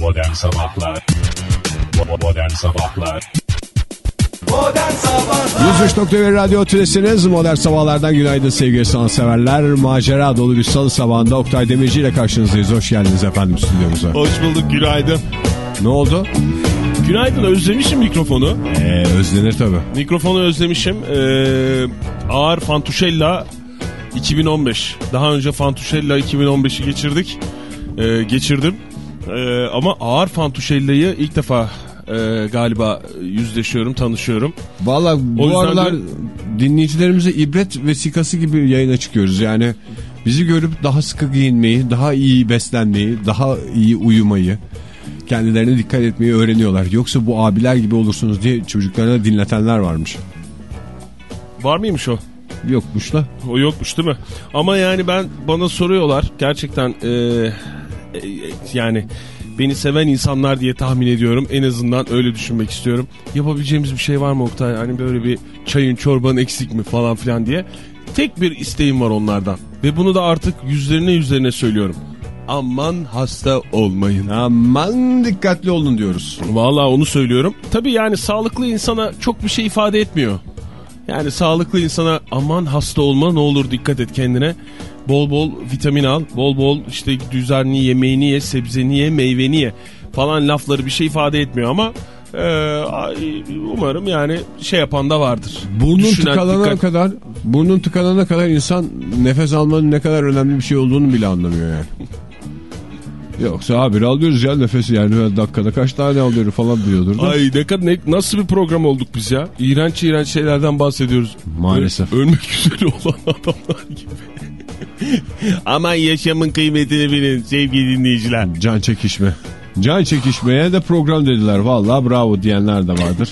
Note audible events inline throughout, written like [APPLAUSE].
Modern Sabahlar Modern Sabahlar Modern Sabahlar 103.1 Radyo Tülesi'niz Modern Sabahlar'dan günaydın sevgili sanatseverler. Macera dolu bir salı sabahında Oktay Demirci ile karşınızdayız. Hoş geldiniz efendim stüdyomuza. Hoş bulduk günaydın. Ne oldu? Günaydın özlemişim mikrofonu. Ee, özlenir tabii. Mikrofonu özlemişim. Ee, ağır Fantuşella 2015. Daha önce Fantuşella 2015'i geçirdik. Ee, geçirdim. Ee, ama ağır Fantuşella'yı ilk defa e, galiba yüzleşiyorum, tanışıyorum. Valla bu aralar de- dinleyicilerimize ibret vesikası gibi yayına çıkıyoruz. Yani bizi görüp daha sıkı giyinmeyi, daha iyi beslenmeyi, daha iyi uyumayı, kendilerine dikkat etmeyi öğreniyorlar. Yoksa bu abiler gibi olursunuz diye çocuklarına dinletenler varmış. Var mıymış o? Yokmuş da. O yokmuş değil mi? Ama yani ben bana soruyorlar gerçekten e, yani beni seven insanlar diye tahmin ediyorum. En azından öyle düşünmek istiyorum. Yapabileceğimiz bir şey var mı Oktay? Hani böyle bir çayın çorbanın eksik mi falan filan diye. Tek bir isteğim var onlardan. Ve bunu da artık yüzlerine yüzlerine söylüyorum. Aman hasta olmayın. Aman dikkatli olun diyoruz. Vallahi onu söylüyorum. Tabii yani sağlıklı insana çok bir şey ifade etmiyor. Yani sağlıklı insana aman hasta olma ne olur dikkat et kendine. Bol bol vitamin al, bol bol işte düzenli yemeğini ye, sebzeni ye, meyveni ye falan lafları bir şey ifade etmiyor ama e, ay, umarım yani şey yapan da vardır. Burnun Düşünen, tıkanana dikkat- kadar burnun tıkanana kadar insan nefes almanın ne kadar önemli bir şey olduğunu bile anlamıyor yani. [LAUGHS] Yoksa abi alıyoruz ya nefesi yani dakikada kaç tane alıyoruz falan diyordur da. Ay ne kadar ne, nasıl bir program olduk biz ya? İğrenç iğrenç şeylerden bahsediyoruz. Maalesef. Ö- ölmek üzere olan adamlar gibi. Aman yaşamın kıymetini bilin sevgili dinleyiciler. Can çekişme. Can çekişmeye de program dediler. Vallahi bravo diyenler de vardır.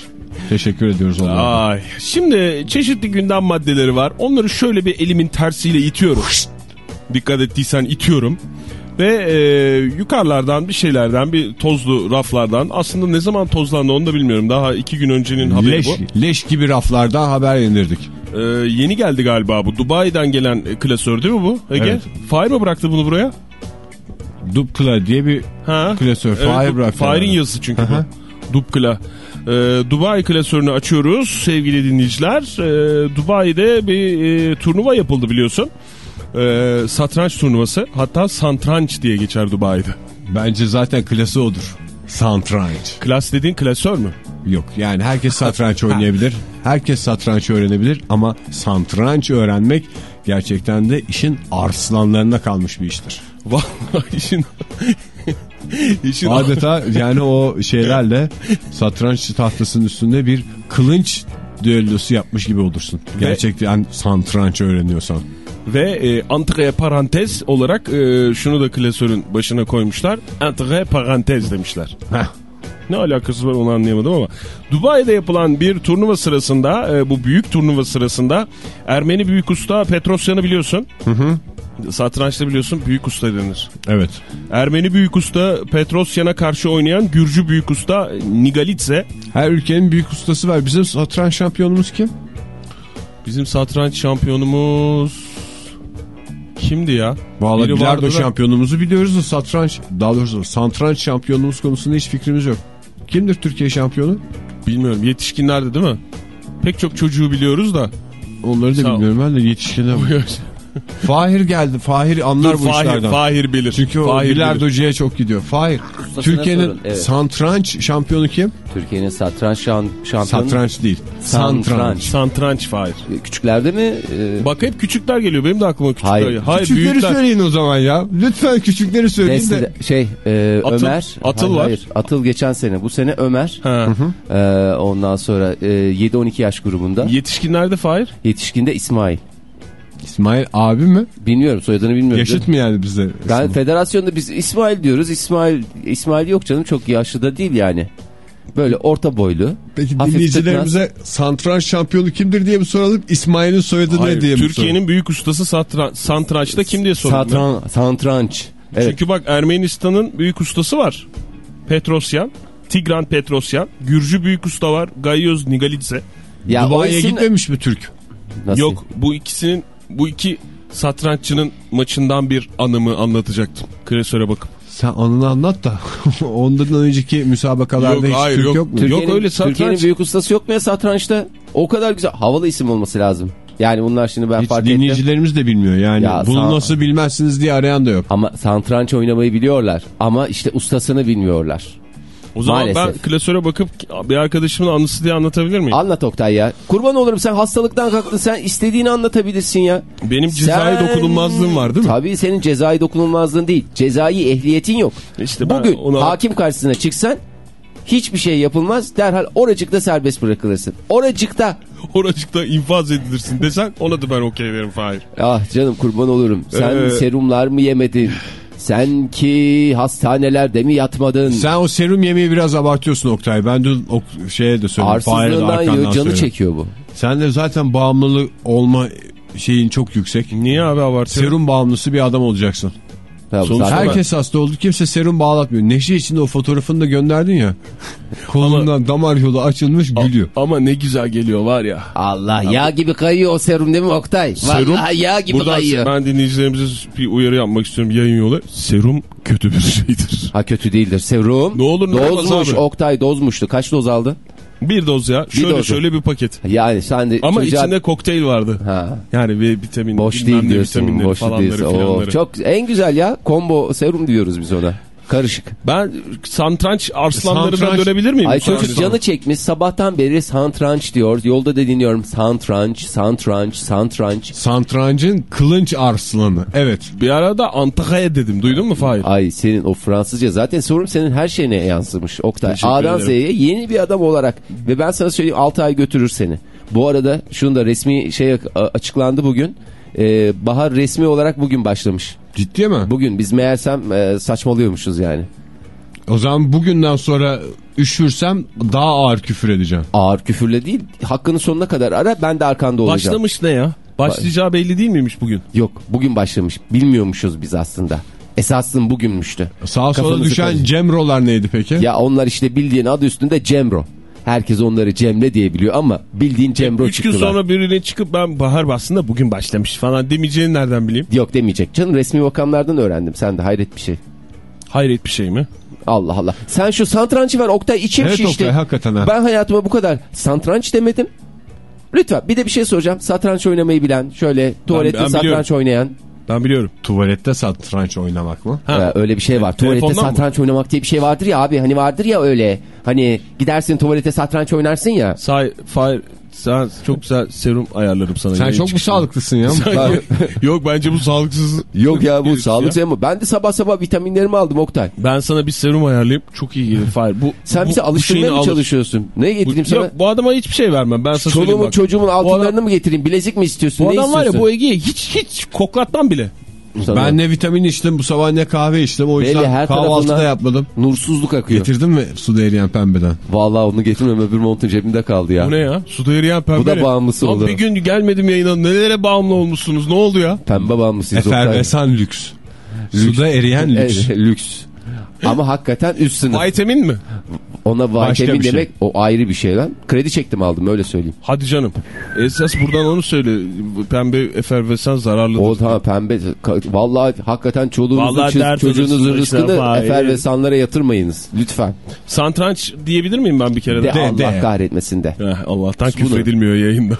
Teşekkür ediyoruz onlara. Ay. Şimdi çeşitli gündem maddeleri var. Onları şöyle bir elimin tersiyle itiyorum. Dikkat ettiysen itiyorum. Ve e, yukarılardan bir şeylerden bir tozlu raflardan aslında ne zaman tozlandı onu da bilmiyorum. Daha iki gün öncenin haberi Leş, bu. leş gibi raflardan haber indirdik. E, yeni geldi galiba bu. Dubai'den gelen e, klasör değil mi bu Ege? Evet. Fahir mi bıraktı bunu buraya? Dupkla diye bir Ha. Klasör, Fahir bu- bıraktı Fahir'in yazısı çünkü Aha. bu. Dupkla. Ee, Dubai klasörünü açıyoruz sevgili dinleyiciler. Ee, Dubai'de bir e, turnuva yapıldı biliyorsun. Ee, satranç turnuvası. Hatta santranç diye geçer Dubai'de. bence zaten klası odur. Satranç. Klas dediğin klasör mü? Yok yani herkes satranç [LAUGHS] oynayabilir. Herkes satranç öğrenebilir ama satranç öğrenmek gerçekten de işin arslanlarına kalmış bir iştir. Vallahi işin... [LAUGHS] işin Adeta yani o şeylerle satranç tahtasının üstünde bir kılınç düellosu yapmış gibi olursun. Gerçekten satranç öğreniyorsan. Ve e, entre parantez olarak e, şunu da klasörün başına koymuşlar. Entre parantez demişler. Heh. Ne alakası var onu anlayamadım ama. Dubai'de yapılan bir turnuva sırasında e, bu büyük turnuva sırasında Ermeni büyük usta Petrosyan'ı biliyorsun. Hı hı. Satrançta biliyorsun büyük usta denir. Evet. Ermeni büyük usta Petrosyan'a karşı oynayan Gürcü büyük usta Nigalitze. Her ülkenin büyük ustası var. Bizim satranç şampiyonumuz kim? Bizim satranç şampiyonumuz kimdi ya? Biri bilardo şampiyonumuzu biliyoruz da satranç daha doğrusu satranç şampiyonumuz konusunda hiç fikrimiz yok. Kimdir Türkiye şampiyonu? Bilmiyorum yetişkinlerde değil mi? Pek çok çocuğu biliyoruz da. Onları da Sağ ol. bilmiyorum ben de yetişkine [LAUGHS] Fahir geldi. Fahir anlar Dur, bu Fahir, işlerden. Fahir bilir. Çünkü o Fahir bilardocuya çok gidiyor. Fahir. Türkiye'nin evet. satranç şampiyonu kim? Türkiye'nin satranç şan, şampiyonu. Satranç değil. Satranç. Satranç Fahir. Küçüklerde mi? Ee, Bak hep küçükler geliyor. Benim de aklıma küçükler Hayır. geliyor. Hayır Küçükleri büyükler. söyleyin o zaman ya. Lütfen küçükleri söyleyin de. Nesli- şey e, Atıl- Ömer. Atıl hayır, var. Hayır, Atıl geçen sene. Bu sene Ömer. Ha. Ee, ondan sonra e, 7-12 yaş grubunda. Yetişkinlerde Fahir. Yetişkinde İsmail. İsmail abi mi? Bilmiyorum soyadını bilmiyorum. Yaşıt mı yani bize? Ben federasyonda biz İsmail diyoruz. İsmail İsmail yok canım çok yaşlı da değil yani. Böyle orta boylu. Peki dinleyicilerimize satranç şampiyonu kimdir diye mi soralım? İsmail'in soyadı Hayır, ne diye mi soralım? Türkiye'nin büyük ustası satran satrançta kim diye ben. Satran, satranç. Evet. Çünkü bak Ermenistan'ın büyük ustası var. Petrosyan. Tigran Petrosyan. Gürcü büyük usta var. Gayyoz Nigalitze. ya Dubai'ye isim- gitmemiş mi Türk? Nasıl? Yok bu ikisinin bu iki satranççının maçından bir anımı anlatacaktım. Klasöre bakıp. Sen anını anlat da [LAUGHS] ondan önceki müsabakalarda Yok, hiç hayır, Türk yok. yok, mu? Türkiye'nin, öyle satranç. Türkiye'nin büyük ustası yok mu ya satrançta? O kadar güzel. Havalı isim olması lazım. Yani bunlar şimdi ben Hiç fark ettim. dinleyicilerimiz de bilmiyor yani. Ya Bunu nasıl bilmezsiniz diye arayan da yok. Ama satranç oynamayı biliyorlar. Ama işte ustasını bilmiyorlar. O zaman ben Maalesef. klasöre bakıp bir arkadaşımın anısı diye anlatabilir miyim? Anlat Oktay ya. Kurban olurum sen hastalıktan kalktın. Sen istediğini anlatabilirsin ya. Benim cezai Sen- dokunulmazlığım var değil mi? Tabii senin cezai dokunulmazlığın değil. Cezai ehliyetin yok. İşte ben Bugün ona- hakim karşısına çıksan hiçbir şey yapılmaz. Derhal oracıkta serbest bırakılırsın. Oracıkta. Oracıkta infaz edilirsin desen ona da ben okey veririm Fahir. Ah canım kurban olurum. Sen Ee, serumlar mı yemedin? Sen ki hastanelerde mi yatmadın? Sen o serum yemeği biraz abartıyorsun Oktay. Ben dün o şeye de de Arsızlığından yiyor, canı söyledim. çekiyor bu. Sen de zaten bağımlılık olma şeyin çok yüksek. Niye abi abartıyorum? Serum bağımlısı bir adam olacaksın. Tabii, Sonuçta zaten- Herkes hasta oldu. Kimse serum bağlatmıyor. Neşe içinde o fotoğrafını da gönderdin ya. [LAUGHS] Kolundan damar yolu açılmış gülüyor. Ama ne güzel geliyor var ya. Allah yağ gibi kayıyor o serum değil mi Oktay? Serum, Vallahi yağ gibi Buradan kayıyor. ben dinleyicilerimize bir uyarı yapmak istiyorum yayın yolu. Serum kötü bir [LAUGHS] şeydir. Ha kötü değildir. Serum. Ne olur ne Dozmuş. abi. Oktay dozmuştu. Kaç doz aldı? Bir doz ya. Şöyle doz. şöyle bir paket. Yani sen de Ama çocuğa- içinde kokteyl vardı. Ha. Yani ve vitamin Boş değil diyorsun. Boş falanları değilsin. Oo, filanları. çok en güzel ya. Combo serum diyoruz biz ona. Karışık. Ben santranç arslanlarına Satranç- dönebilir miyim? Ay çocuk canı çekmiş. Sabahtan beri santranç diyor. Yolda da dinliyorum. Santranç, santranç, santranç. Santrancın kılınç arslanı. Evet. Bir arada Antakya'ya dedim. Duydun mu Fahir? Ay senin o Fransızca zaten sorum senin her şeyine yansımış Oktay. Teşekkür A'dan. Z'ye yeni bir adam olarak ve ben sana söyleyeyim 6 ay götürür seni. Bu arada şunu da resmi şey açıklandı bugün. Ee, bahar resmi olarak bugün başlamış. Ciddi mi? Bugün biz meğersem e, saçmalıyormuşuz yani. O zaman bugünden sonra üşürsem daha ağır küfür edeceğim. Ağır küfürle değil hakkını sonuna kadar ara ben de arkanda olacağım. Başlamış ne ya? Başlayacağı belli değil miymiş bugün? Yok bugün başlamış bilmiyormuşuz biz aslında. Esasın bugünmüştü. Sağa sola Kafanızı düşen karıştır- cemrolar neydi peki? Ya onlar işte bildiğin adı üstünde Cemro. Herkes onları Cemre diye biliyor ama bildiğin Cemro Üç gün çıktılar. sonra birine çıkıp ben Bahar aslında bugün başlamış falan demeyeceğini nereden bileyim? Yok demeyecek canım resmi makamlardan öğrendim. Sen de hayret bir şey. Hayret bir şey mi? Allah Allah. Sen şu satrançı ver Oktay içim Evet şişti. Oktay hakikaten ha. Ben hayatıma bu kadar satranç demedim. Lütfen bir de bir şey soracağım. Satranç oynamayı bilen, şöyle tuvalette ben satranç biliyorum. oynayan. Ben biliyorum. Tuvalette satranç oynamak mı? Ha. Ee, öyle bir şey var. Tuvalette telefondan mı? satranç oynamak diye bir şey vardır ya abi. Hani vardır ya öyle. Hani gidersin tuvalete satranç oynarsın ya. Say, Fahir sen çok güzel serum ayarlarım sana. Sen çok mu sağlıklısın ya? [LAUGHS] Sen- [LAUGHS] yok bence bu sağlıksız. Yok ya bu sağlık ya. ama ben de sabah sabah vitaminlerimi aldım Oktay. Ben sana bir serum ayarlayayım. Çok iyi gelir Fahir. Bu, Sen bu, bize bu alıştırmaya mı alır. çalışıyorsun? Ne Bu, getireyim sana? yok, bu adama hiçbir şey vermem. Ben sana Çoluğumun çocuğumun Bu altınlarını adam- mı getireyim? Bilezik mi istiyorsun? Bu ne adam var ya istiyorsun? bu Ege'ye hiç hiç koklatmam bile. Sana. Ben ne vitamin içtim bu sabah ne kahve içtim. O Belli, yüzden her kahvaltı da tarafından- yapmadım. Nursuzluk akıyor. Getirdin mi suda eriyen pembeden? Vallahi onu getirmem öbür montun cebimde kaldı ya. Bu ne ya? Suda eriyen pembe. Bu da bağımlısı Lan oldu. Bir gün gelmedim yayına. Nelere bağımlı olmuşsunuz? Ne oldu ya? Pembe bağımlısıyız. Efervesan lüks. Suda eriyen lüks. Evet, lüks. Ama hakikaten üst sınıf. Vitamin mi? Ona vitamin şey. demek o ayrı bir şey lan. Kredi çektim aldım öyle söyleyeyim. Hadi canım. Esas buradan onu söyle. Pembe efervesan zararlı. O tamam pembe. Vallahi hakikaten çoluğunuzun Vallahi çocuğunuzun rızkını işte, efervesanlara yatırmayınız. Lütfen. Santranç diyebilir miyim ben bir kere De, de? Allah de. kahretmesin de. Heh, Allah'tan küfredilmiyor yayında.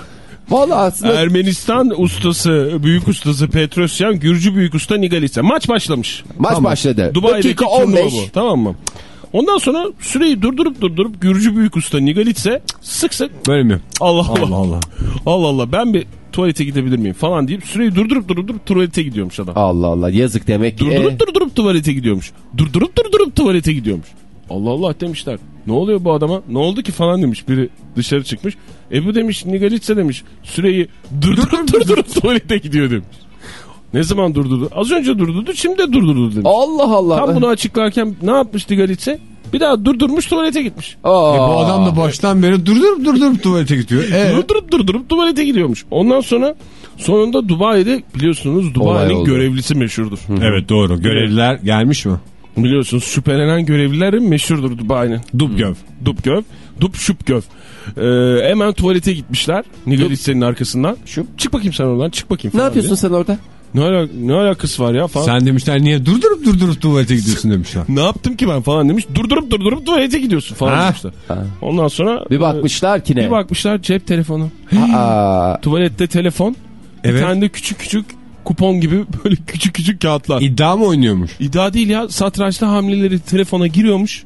Vallahi aslında Ermenistan ustası, büyük ustası Petrosyan, Gürcü büyük usta Nigalitsa. Maç başlamış. maç başladı. Dubai'deki Dakika turnuva 15. bu. Tamam mı? Ondan sonra süreyi durdurup durdurup Gürcü büyük usta Nigalitsa sık sık Böyle mi? Allah Allah. Allah Allah. Allah Allah ben bir tuvalete gidebilir miyim falan deyip süreyi durdurup durdurup tuvalete gidiyormuş adam. Allah Allah yazık demek ki. Durdurup E, durdurup tuvalete gidiyormuş. Durdurup durdurup tuvalete gidiyormuş. Allah Allah demişler. Ne oluyor bu adama? Ne oldu ki falan demiş. Biri dışarı çıkmış. E bu demiş Nigalitsa demiş. Süreyi [LAUGHS] durdurup durdurup tuvalete gidiyor demiş. Ne zaman durdurdu? Az önce durdurdu şimdi de durdurdu demiş. Allah Allah. Tam bunu açıklarken ne yapmış Nigalitsa? Bir daha durdurmuş tuvalete gitmiş. Aa. E, bu adam da baştan beri durdurup durdurup tuvalete gidiyor. E, Durdurup durdurup tuvalete gidiyormuş. Ondan sonra sonunda Dubai'de biliyorsunuz Dubai'nin görevlisi meşhurdur. evet doğru. Görevliler gelmiş mi? Biliyorsunuz şüphelenen görevlilerin meşhurdur Dubai'nin. Dubgöv. Dubgöv. Dub şüpgöv. Ee, hemen tuvalete gitmişler. Nigalitsa'nın arkasından. Şup. Çık bakayım sen oradan çık bakayım. Ne yapıyorsun diye. sen orada? Ne, ala, ne alakası var ya falan. Sen demişler niye durdurup durdurup tuvalete gidiyorsun demişler. Ne yaptım ki ben falan demiş. Durdurup durdurup tuvalete gidiyorsun falan Ha. demişler. Ondan sonra Bir bakmışlar ki ne? bir bakmışlar cep telefonu. Aa, Tuvalette telefon. Bir Evet. tane de küçük küçük kupon gibi [LAUGHS] böyle küçük küçük kağıtlar. İddia mı oynuyormuş? İddia değil ya. Satrançta hamleleri telefona giriyormuş.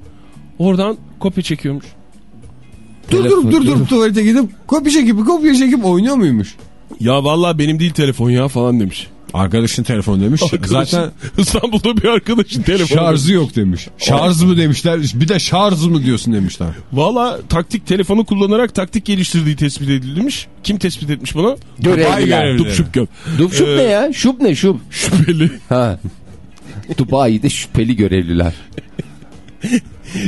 Oradan kopya çekiyormuş. Durdurup durdurup tuvalete gidip kopya çekip kopya çekip oynuyor muymuş? Ya vallahi benim değil telefon ya falan demiş. Arkadaşın telefonu demiş. Arkadaşın- Zaten [LAUGHS] İstanbul'da bir arkadaşın telefonu. şarjı yok demiş. Şarj mı demişler bir de şarj mı diyorsun demişler. Valla taktik telefonu kullanarak taktik geliştirdiği tespit edilmiş. Kim tespit etmiş bunu? görevliler. görevli. Dupşupköl. Dup şup Ee, ne ya? Şup ne şup? Şüpheli. Ha. Dubai'de şüpheli görevliler. [LAUGHS]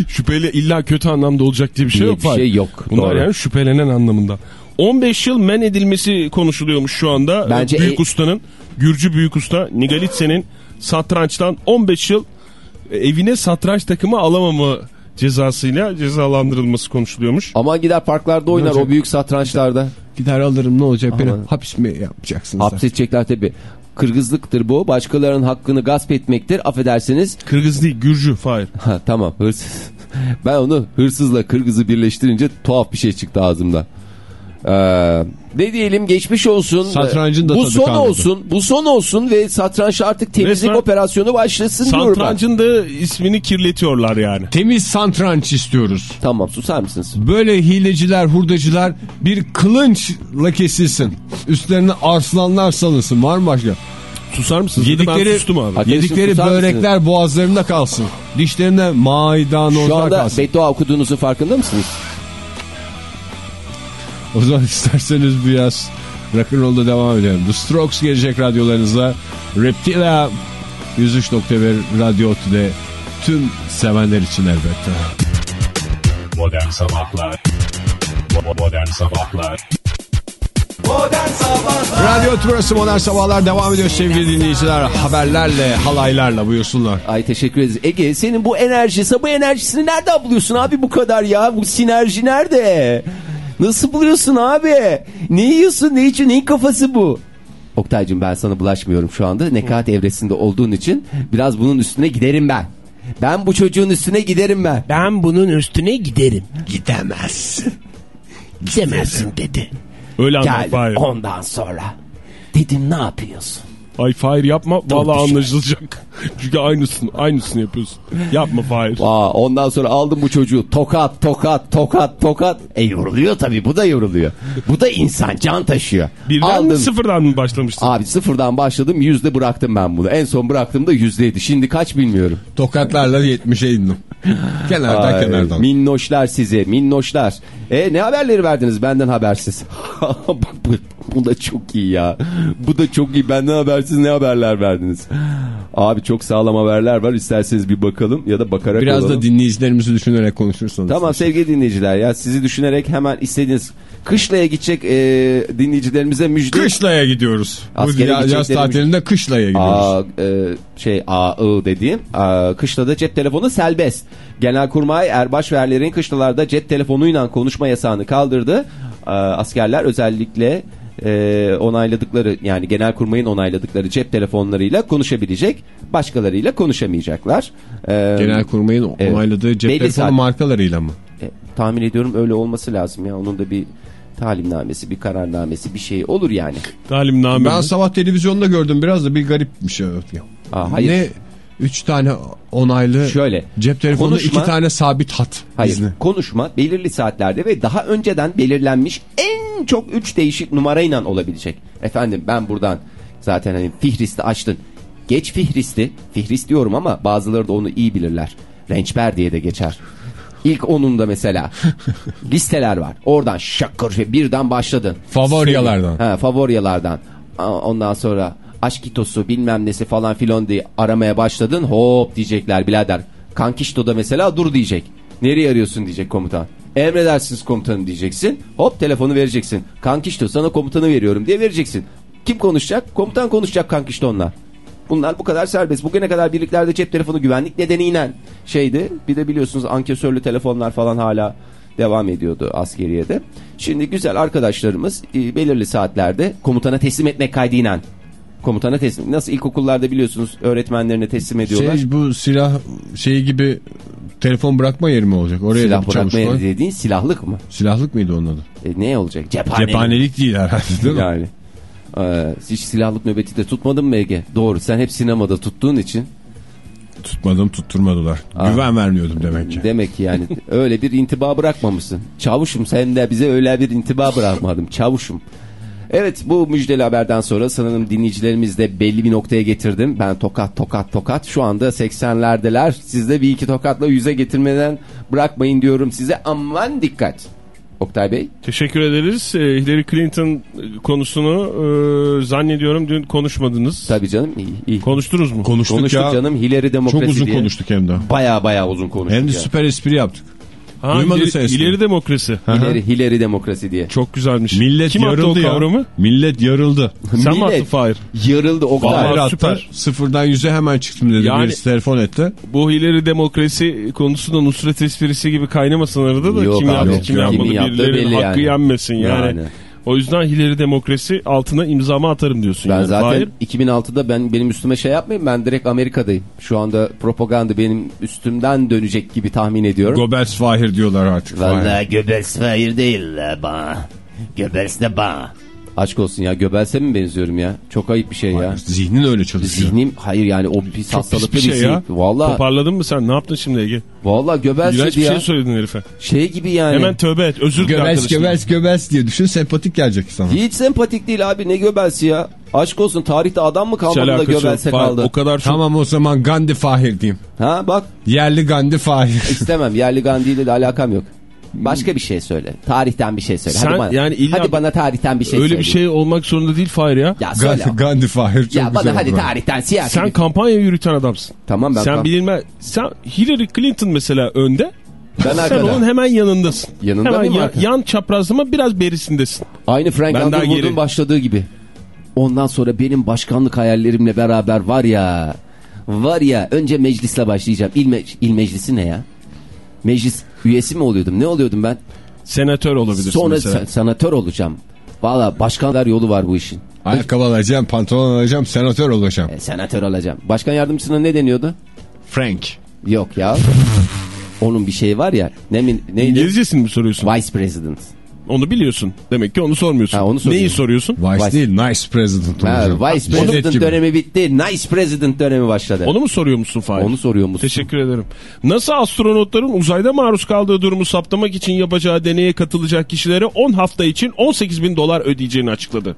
Şüpheli illa kötü anlamda olacak diye bir şey Diye yok. bir şey yok. Bunlar Doğru. yani şüphelenen anlamında. 15 yıl men edilmesi konuşuluyormuş şu anda. Bence Büyük e- ustanın, Gürcü büyük usta Nigalitse'nin satrançtan 15 yıl e, evine satranç takımı alamama cezasıyla cezalandırılması konuşuluyormuş. Aman gider parklarda oynar o büyük satrançlarda. Gider alırım ne olacak beni Aman. hapis mi yapacaksınız? Hapsedecekler tabi. Kırgızlıktır bu. Başkalarının hakkını gasp etmektir. Affedersiniz. Kırgız değil Gürcü Fahir. Ha, tamam hırsız. [LAUGHS] Ben onu hırsızla Kırgız'ı birleştirince tuhaf bir şey çıktı ağzımda. Ee, ne diyelim geçmiş olsun. Satrancın da Bu son kalmadı. olsun. Bu son olsun ve satranç artık temizlik Resmen operasyonu başlasın diyorum. Satrancın da ismini kirletiyorlar yani. Temiz santranç istiyoruz. Tamam susar mısınız? Böyle hileciler, hurdacılar bir kılınçla kesilsin. Üstlerine arslanlar salınsın. Var mı başka? Susar mısınız? Dedi, ben Yedikleri, sustum abi. Yedikleri börekler boğazlarında kalsın. Dişlerinde Şu maydanozlar anda kalsın. beddua okuduğunuzun farkında mısınız? O zaman [LAUGHS] isterseniz biraz rock'n'roll'da devam edelim. The Strokes gelecek radyolarınıza. Reptila 103.1 Radyo Tüde tüm sevenler için elbette. Modern Sabahlar Modern Sabahlar Modern Sabahlar Radyo Tümrüsü Modern Sabahlar devam ediyor sevgili dinleyiciler. Haberlerle, halaylarla buyursunlar. Ay teşekkür ederiz. Ege senin bu enerji, sabah enerjisini nereden buluyorsun abi bu kadar ya? Bu sinerji nerede? Nasıl buluyorsun abi? Ne yiyorsun, ne için, neyin kafası bu? Oktay'cığım ben sana bulaşmıyorum şu anda. Nekat evresinde olduğun için biraz bunun üstüne giderim ben. Ben bu çocuğun üstüne giderim ben. Ben bunun üstüne giderim. Gidemezsin. Gidemezsin dedi. Öyle anlat Gel Fahir. ondan sonra. Dedim ne yapıyorsun? Ay Fahir yapma. Vallahi anlaşılacak. [LAUGHS] Çünkü aynısını, aynısını yapıyorsun. Yapma Fahir. Aa, ondan sonra aldım bu çocuğu tokat tokat tokat tokat. E yoruluyor tabii bu da yoruluyor. Bu da insan can taşıyor. Birden mi aldım. sıfırdan mı başlamıştın? Abi sıfırdan başladım yüzde bıraktım ben bunu. En son bıraktığımda yüzdeydi. Şimdi kaç bilmiyorum. Tokatlarla 70'e indim. Kenardan Ay, kenardan. Minnoşlar size minnoşlar. E ne haberleri verdiniz benden habersiz? [LAUGHS] Bu, bu da çok iyi ya. Bu da çok iyi. Benden habersiz ne haberler verdiniz? Abi çok sağlam haberler var. İsterseniz bir bakalım ya da bakarak Biraz olalım. da dinleyicilerimizi düşünerek konuşursanız. Tamam sevgili dinleyiciler ya sizi düşünerek hemen istediğiniz kışlaya gidecek e, dinleyicilerimize müjde. Kışlaya gidiyoruz. Bu Askere ya- yaz tatilinde kışlaya gidiyoruz. A, e, şey A, I dediğim a, kışlada cep telefonu serbest. Genelkurmay Erbaş ve erlerin kışlalarda cep telefonuyla konuşma yasağını kaldırdı. Askerler özellikle e, onayladıkları yani genelkurmayın onayladıkları cep telefonlarıyla konuşabilecek. Başkalarıyla konuşamayacaklar. E, Genelkurmay'ın Evet. onayladığı cep telefonu saat- markalarıyla mı? e, tahmin ediyorum öyle olması lazım ya. Onun da bir talimnamesi, bir kararnamesi, bir şey olur yani. Talimname. Ben sabah televizyonda gördüm biraz da bir garipmiş. ya. Aa, hayır. Ne? Üç tane onaylı Şöyle, cep telefonu konuşma- iki tane sabit hat. Hayır. izni. Konuşma belirli saatlerde ve daha önceden belirlenmiş en çok 3 değişik numarayla olabilecek. Efendim ben buradan zaten hani Fihrist'i açtın. Geç Fihrist'i. Fihrist diyorum ama bazıları da onu iyi bilirler. Rençber diye de geçer. İlk onunda mesela [LAUGHS] listeler var. Oradan şakır birden başladın. Favoryalardan. Ha, favoryalardan. Ondan sonra aşkitosu bilmem nesi falan filan diye aramaya başladın. Hop diyecekler birader. Kankişto'da mesela dur diyecek. Nereye arıyorsun diyecek komutan. Emredersiniz komutanım diyeceksin. Hop telefonu vereceksin. Kankişto sana komutanı veriyorum diye vereceksin. Kim konuşacak? Komutan konuşacak Kankişto'nla. Bunlar bu kadar serbest. Bugüne kadar birliklerde cep telefonu güvenlik nedeniyle şeydi. Bir de biliyorsunuz ankesörlü telefonlar falan hala devam ediyordu askeriyede. Şimdi güzel arkadaşlarımız e, belirli saatlerde komutana teslim etmek kaydıyla Komutana teslim. Nasıl ilkokullarda biliyorsunuz öğretmenlerine teslim ediyorlar. Şey bu silah şeyi gibi telefon bırakma yeri mi olacak? Oraya Silah bırakma yeri dediğin silahlık mı? Silahlık mıydı onun adı? E, ne olacak? Cephane. Cephanelik değil herhalde değil mi? Yani. Ee, hiç silahlık nöbeti de tutmadın mı Ege? Doğru sen hep sinemada tuttuğun için Tutmadım tutturmadılar. Aa. Güven vermiyordum demek ki. demek ki yani öyle bir intiba bırakmamışsın. Çavuşum sen de bize öyle bir intiba bırakmadın. Çavuşum. Evet bu müjdeli haberden sonra sanırım dinleyicilerimiz de belli bir noktaya getirdim. Ben tokat tokat tokat şu anda 80'lerdeler. Siz de bir iki tokatla yüze getirmeden bırakmayın diyorum size. Aman dikkat. Oktay Bey. Teşekkür ederiz. Ee, Hillary Clinton konusunu e, zannediyorum dün konuşmadınız. Tabii canım iyi. iyi. Konuştunuz mu? Konuştuk, Konuştuk ya. canım Hillary demokrasi Çok uzun diye. konuştuk hem de. Baya baya uzun konuştuk Hem de ya. süper espri yaptık. Ha, Duymadın ileri, sen eski. ileri demokrasi. Hillary, Hillary demokrasi diye. Çok güzelmiş. Millet Kim attı o yarıldı ya. kavramı? Millet yarıldı. Sen mi attın Fahir? yarıldı o kadar. Fahir attı. Sıfırdan yüze hemen çıktım dedi. Yani- Birisi telefon etti. Bu ileri demokrasi konusunda Nusret esprisi gibi kaynamasın arada da Yok kim abi, yaptı yok. kim yapmadı birilerinin belli hakkı yani. yenmesin yani. Yani. O yüzden ileri demokrasi altına imzamı atarım diyorsun. Ben yani. zaten Fahir, 2006'da ben benim üstüme şey yapmayayım ben direkt Amerika'dayım. Şu anda propaganda benim üstümden dönecek gibi tahmin ediyorum. Goebbels Fahir diyorlar artık. Fahir. Vallahi Göbels hayır değil la bana. Göbels de bana. Aşk olsun ya Göbels'e mi benziyorum ya? Çok ayıp bir şey ya. Zihnin öyle çalışıyor. Zihnim hayır yani o pis çok hastalıklı pis bir şey ya. Valla Toparladın mı sen? Ne yaptın şimdi Ege? valla Göbels İğrenç dedi bir ya. şey söyledin herife. Şey gibi yani. Hemen tövbe et. Özür dile Göbels. Göbels Göbels diye düşün sempatik gelecek sana. Hiç sempatik değil abi ne Göbels'i ya. Aşk olsun tarihte adam mı kalmadı da. Göbels'e kaldı. O kadar çok Tamam o zaman Gandhi Fahir diyeyim. Ha bak Yerli Gandhi Fahir. istemem yerli Gandhi ile de alakam yok. Başka bir şey söyle. Tarihten bir şey söyle. Sen hadi bana, yani illa- hadi bana tarihten bir şey öyle söyle. bir şey olmak zorunda değil Fahir ya. Ya söyle. Gandhi, Gandhi Fahir çok ya güzel bana hadi tarihten siyasi. Sen bir- kampanya yürüten adamsın. Tamam ben sen kam- bilinme sen Hillary Clinton mesela önde. Ben sen arkada. onun hemen yanındasın. Yanında hemen yan, arkada? yan çaprazlama biraz berisindesin. Aynı Frank Underwood'un başladığı gibi. Ondan sonra benim başkanlık hayallerimle beraber var ya. Var ya önce meclisle başlayacağım. İl, me- il meclisi ne ya? Meclis üyesi mi oluyordum? Ne oluyordum ben? Senatör olabilirsin Sonra mesela. sen- senatör olacağım. Valla başkanlar yolu var bu işin. Ayakkabı alacağım, pantolon alacağım, senatör olacağım. E, senatör olacağım. Başkan yardımcısına ne deniyordu? Frank. Yok ya. [LAUGHS] Onun bir şeyi var ya. Ne mi, neydi? İngilizcesini mi soruyorsun? Vice President. Onu biliyorsun. Demek ki onu sormuyorsun. Ha, onu soruyorum. Neyi soruyorsun? Vice, Vice. değil, nice president Ha, olacağım. Vice President dönemi bitti. Nice President dönemi başladı. Onu mu soruyor musun Fahir? Onu soruyor musun? Teşekkür ederim. NASA astronotların uzayda maruz kaldığı durumu saptamak için yapacağı deneye katılacak kişilere 10 hafta için 18 bin dolar ödeyeceğini açıkladı.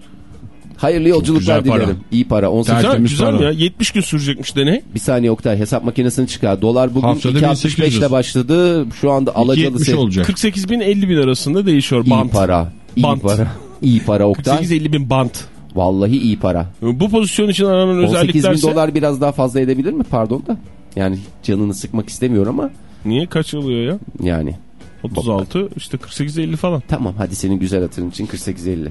Hayırlı yolculuklar güzel para. dilerim. İyi para. 18 Tertemiz. Güzel, güzel para. ya? 70 gün sürecekmiş deney. Bir saniye Oktay hesap makinesini çıkar. Dolar bugün Haftada 2.65 ile 1800. başladı. Şu anda alacalı 270 sev- olacak. 48 bin 50 bin arasında değişiyor. İyi Bant. para. İyi Bant. para. İyi para Oktay. 48-50 bin bant. Vallahi iyi para. Bu pozisyon için aranan 18 bin özelliklerse... dolar biraz daha fazla edebilir mi? Pardon da. Yani canını sıkmak istemiyorum ama Niye kaç oluyor ya? yani. 36 işte 48-50 falan. Tamam hadi senin güzel hatırın için 48.50.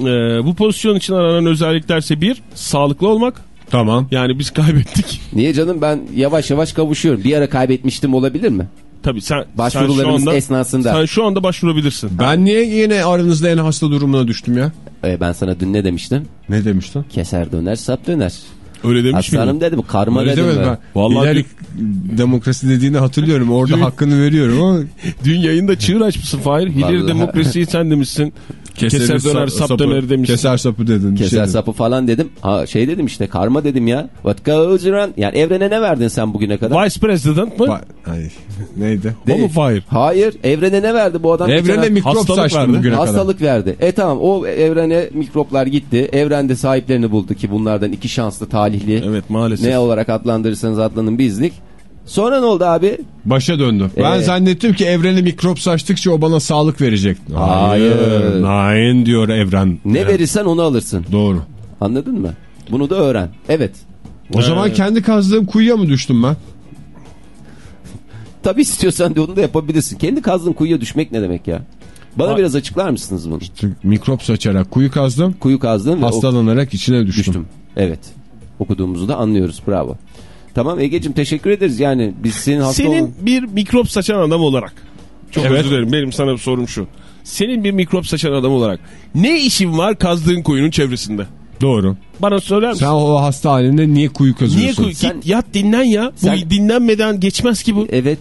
Ee, bu pozisyon için aranan özelliklerse bir sağlıklı olmak. Tamam. Yani biz kaybettik. Niye canım ben yavaş yavaş kavuşuyorum. Bir ara kaybetmiştim olabilir mi? Tabii sen, Başvurularımız sen şu anda, esnasında. Sen şu anda başvurabilirsin. Ben niye yine aranızda en hasta durumuna düştüm ya? Ee, ben sana dün ne demiştim? Ne demiştin? Keser döner sap döner. Öyle demiş miydim? Aslanım dedim karma Öyle dedim ben. Vallahi İleri demokrasi dediğini hatırlıyorum. Orada hakkını veriyorum ama [LAUGHS] Dün yayında çığır açmışsın Fahir. Hillary demokrasiyi sen demişsin. [LAUGHS] Keser Keseri döner sa- sap sapı- döner demişsin. Keser sapı dedin. bir Keser şey dedin. sapı falan dedim. Ha, şey dedim işte karma dedim ya. What goes around. Yani evrene ne verdin sen bugüne kadar? Vice President mı? Ay, [LAUGHS] neydi? o mu Fahir? Hayır. Evrene ne verdi bu adam? Evrene mikrop hastalık saçtı verdi. bugüne kadar. Hastalık verdi. E tamam o evrene mikroplar gitti. Evrende sahiplerini buldu ki bunlardan iki şanslı talihli. Evet maalesef. Ne olarak adlandırırsanız adlanın bizlik. Sonra ne oldu abi? Başa döndü. Ben Ee? zannettim ki evrene mikrop saçtıkça o bana sağlık verecek. Hayır. Nein diyor evren. Ne Evet, verirsen onu alırsın. Doğru. Anladın mı? Bunu da öğren. Evet. O zaman kendi kazdığım kuyuya mı düştüm ben? Tabii istiyorsan de onu da yapabilirsin. Kendi kazdığın kuyuya düşmek ne demek ya? Bana Ha- biraz açıklar mısınız bunu? Mikrop saçarak kuyu kazdım. Kuyu o- Hastalanarak içine düştüm. düştüm. Evet. Okuduğumuzu da anlıyoruz. Bravo. Tamam Ege'cim teşekkür ederiz. Yani biz senin hasta Senin olan- bir mikrop saçan adam olarak. Çok Evet. özür dilerim. Benim sana bir sorum şu. Senin bir mikrop saçan adam olarak ne işin var kazdığın kuyunun çevresinde? Doğru. Bana söyler misin? Sen o hasta halinde niye kuyu Niye kazıyorsun? koy- Sen- git yat dinlen ya. Sen- Bu dinlenmeden geçmez ki bu. Evet.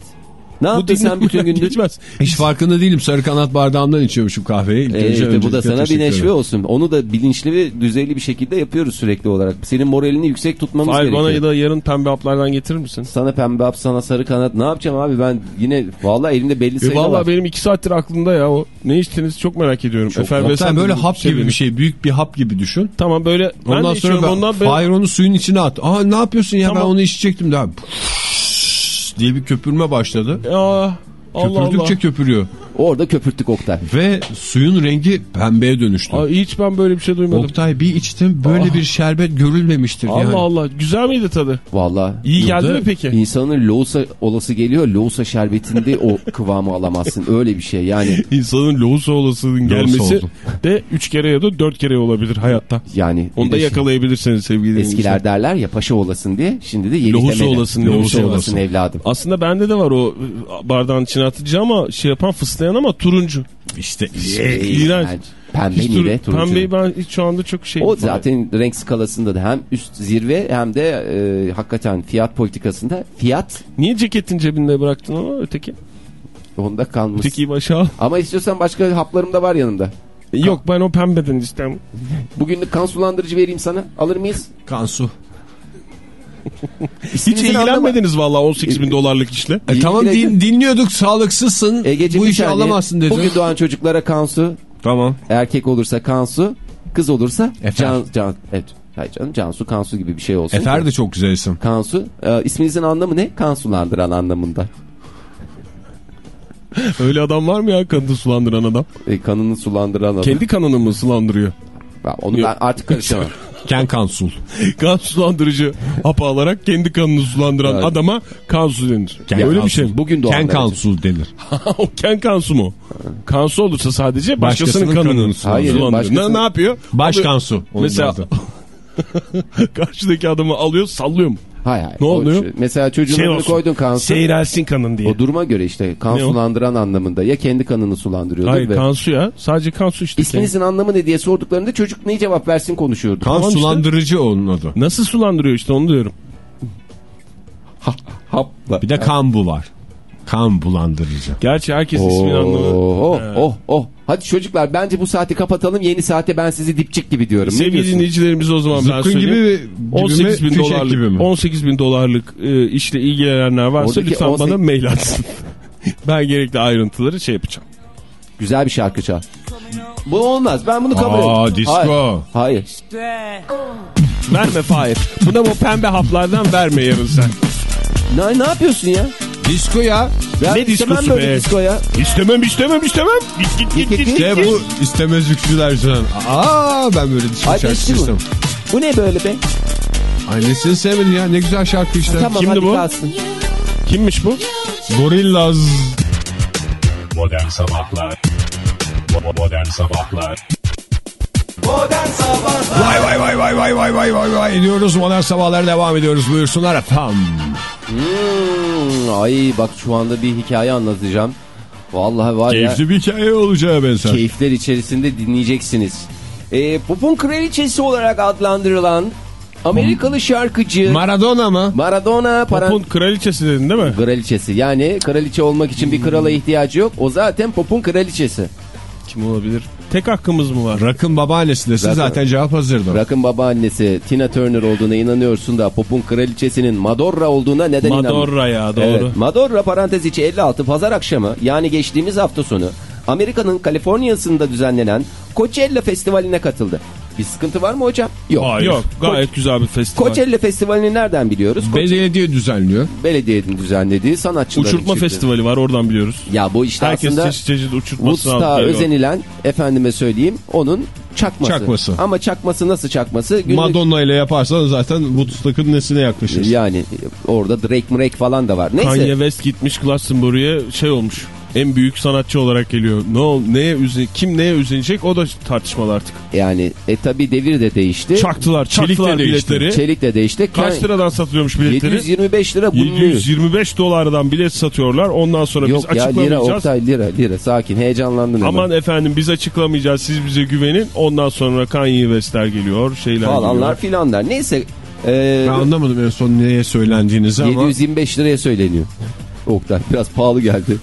Ne bu yaptın sen bütün gündür? [LAUGHS] geçmez. Hiç farkında değilim. Sarı kanat bardağımdan içiyormuşum kahveyi. İlk Ee, işte bu da sana bir neşve olsun. Onu da bilinçli ve düzeyli bir şekilde yapıyoruz sürekli olarak. Senin moralini yüksek tutmamız Hayır gerekiyor. bana da yarın pembe haplardan getirir misin? Sana pembe hap, sana sarı kanat. Ne yapacağım abi ben yine vallahi elimde belli E sayıda valla var. benim iki saattir aklımda ya o. Ne içtiniz çok merak ediyorum. Efervescent Oktay böyle hap gibi benim. bir şey. Büyük bir hap gibi düşün. Tamam böyle ben Ondan de sonra ben, ondan ben... Hayır onu suyun içine at. Aa ne yapıyorsun ya ben Tamam. onu içecektim daha. Diye bir köpürme başladı. Ya, Allah Köpürdükçe Allah. köpürüyor. Orada köpürttük Oktay. Ve suyun rengi pembeye dönüştü. Aa, hiç ben böyle bir şey duymadım. Oktay bir içtim böyle bir şerbet görülmemiştir Allah yani. Allah güzel miydi tadı? Vallahi. İyi geldi mi peki? İnsanın loğusa olası geliyor. Loğusa şerbetinde o [LAUGHS] kıvamı alamazsın. Öyle bir şey yani. İnsanın lohusa olasılığının gelmesi de 3 kere ya da 4 kere olabilir hayatta. Yani Onu da yakalayabilirsiniz sevgili Eskiler derler ya paşa olasın diye. Şimdi de yeni Lohusa olasın, Lohusa olasın evladım. Aslında bende de var o bardağın içine atıcı ama şey yapan fıslayan ama turuncu. İşte İğrenç. Yani pembe Hiç niye tur- turuncu? Pembeyi ben hiç şu anda çok şey... O zaten renk skalasında da hem üst zirve hem de e, hakikaten fiyat politikasında fiyat Niye ceketin cebinde bıraktın ama öteki? onda kalmış. Ötekiyi başa al. Ama istiyorsan başka haplarım da var yanımda. Yok ben o pembeden istem. Bugünlük kan sulandırıcı vereyim sana. Alır mıyız? Kansu. [LAUGHS] Hiç ilgilenmediniz vallahi 18 bin dolarlık işle. E, tamam din- dinliyorduk sağlıksızsın. Egeciğim bu işi saniye. alamazsın dedin. Bugün doğan çocuklara Kansu, Tamam. erkek olursa Kansu, kız olursa Efer. Can, Can, evet. Hayır canım Cansu Kansu gibi bir şey olsun. Efer de çok güzel isim. Kansu. E, isminizin anlamı ne? Kan sulandıran anlamında. [LAUGHS] Öyle adam var mı ya kanını sulandıran adam? E, kanını sulandıran adam. Kendi kanını mı sulandırıyor? Ben- Onu Yok. ben artık karışamam. [LAUGHS] Ken Kansul. [LAUGHS] kan sulandırıcı hap alarak kendi kanını sulandıran Evet. adama kansu denir. Ken Öyle bir Kansul. şey? Bugün Ken doğanlar için. Kansul denir. [LAUGHS] o ken kansu mu? Kansu olursa sadece başkasının, Başkasının kanını, kanını Hayır, sulandırıyor. başkasının- Ne, ne yapıyor? Baş Kansu. Mesela [LAUGHS] karşıdaki adamı alıyor sallıyor mu? Hayır hayır. Ne O oluyor? şu- mesela çocuğun Şey olsun. koydun Kansu. Seyrelsin kanın diye. O duruma göre işte kan Ne o? sulandıran anlamında ya kendi kanını sulandırıyordur Hayır ve kansu ya. Sadece kansu işte. isminizin anlamı ne diye sorduklarında çocuk ne cevap versin konuşuyordu. Kan Tamam işte. sulandırıcı onun adı. Nasıl sulandırıyor işte onu diyorum. Hapla. Bir de kambu var. Kan bulandırıcı. Gerçi herkes ismin anlamı. Oh, Evet. oh, oh. Hadi çocuklar bence bu saati kapatalım. Yeni saate ben sizi dipçik gibi diyorum. Sevgili diyorsun? dinleyicilerimize o zaman ben Zıpkın söyleyeyim. gibi, gibi 18 mi, bin dolarlık, gibi mi? 18 bin dolarlık e, işle ilgilenenler varsa Oradaki lütfen 18 bana mail atsın. [LAUGHS] ben gerekli ayrıntıları şey yapacağım. Güzel bir şarkı çal. Bu olmaz. Ben bunu kabul Aa, ettim. disco. Hayır. Verme Fahir. Buna bu pembe haplardan verme yarın sen. Ne, ne yapıyorsun ya? Disco ya. Ben Ne istemem diskosu böyle be? disco ya. İstemem istemem istemem. Git git git bu istemezlikçiler can. Aa ben böyle disco Ay, şarkısı istemem. Bu ne böyle be? Annesini sevmedin ya ne güzel şarkı işte. Tamam Kimdi hadi bu? kalsın. Kimmiş bu? Gorillaz. Modern Sabahlar Modern Sabahlar Modern Sabahlar Vay vay vay vay vay vay vay vay vay diyoruz. Modern sabahlara devam ediyoruz. Buyursunlar efendim. Hmm, ay bak şu anda bir hikaye anlatacağım. Vallahi var ya. Keyifli bir hikaye olacağı benzer. keyifler içerisinde dinleyeceksiniz. Ee, pop'un kraliçesi olarak adlandırılan Amerikalı şarkıcı Maradona mı? Maradona Pop'un paran kraliçesi dedin değil mi? kraliçesi. Yani kraliçe olmak için bir krala ihtiyacı yok. O zaten pop'un kraliçesi. Kim olabilir? Tek hakkımız mı var? Rock'ın babaannesi desin Zaten- zaten cevap hazırdı. Rock'ın babaannesi Tina Turner olduğuna inanıyorsun da pop'un kraliçesinin Madonna olduğuna neden inanmıyorsun? Madonna ya doğru. Evet, Madonna parantez içi 56 pazar akşamı yani geçtiğimiz hafta sonu Amerika'nın Kaliforniya'sında düzenlenen Coachella Festivali'ne katıldı. Bir sıkıntı var mı hocam? Yok. Hayır. Yok gayet güzel bir festival. Coachella Festivali'ni nereden biliyoruz? Ko- Belediye düzenliyor. Belediyenin düzenlediği sanatçıların Uçurtma çıktığı. festivali var oradan biliyoruz. Ya bu işte Herkes aslında çeşit çeşit geliyor. özenilen efendime söyleyeyim onun çakması. Çakması. Ama çakması nasıl çakması? Günlük- Madonna ile yaparsan zaten Woodstock'ın nesine yaklaşırsın. Yani orada Drake Mrake falan da var. Neyse. Kanye West gitmiş Glastonbury'e şey olmuş. En büyük sanatçı olarak geliyor. Ne ol, neye üzen, kim neye üzenecek o da tartışmalı artık. Yani e tabi devir de değişti. Çaktılar, Çelik de çaktılar değişti. biletleri. Çelik de değişti. Kaç liradan satılıyormuş biletleri? 725 lira bulunuyor. 725 dolardan bilet satıyorlar. Ondan sonra biz Yok ya lira açıklamayacağız. Oktay lira lira sakin heyecanlandın hemen. Aman efendim biz açıklamayacağız. Siz bize güvenin. Ondan sonra Kanye West'ler geliyor. Şeyler falanlar geliyor. filanlar. Neyse e, Ben anlamadım en son neye söylendiğinizi ama 725 liraya söyleniyor. Oktay biraz pahalı geldi.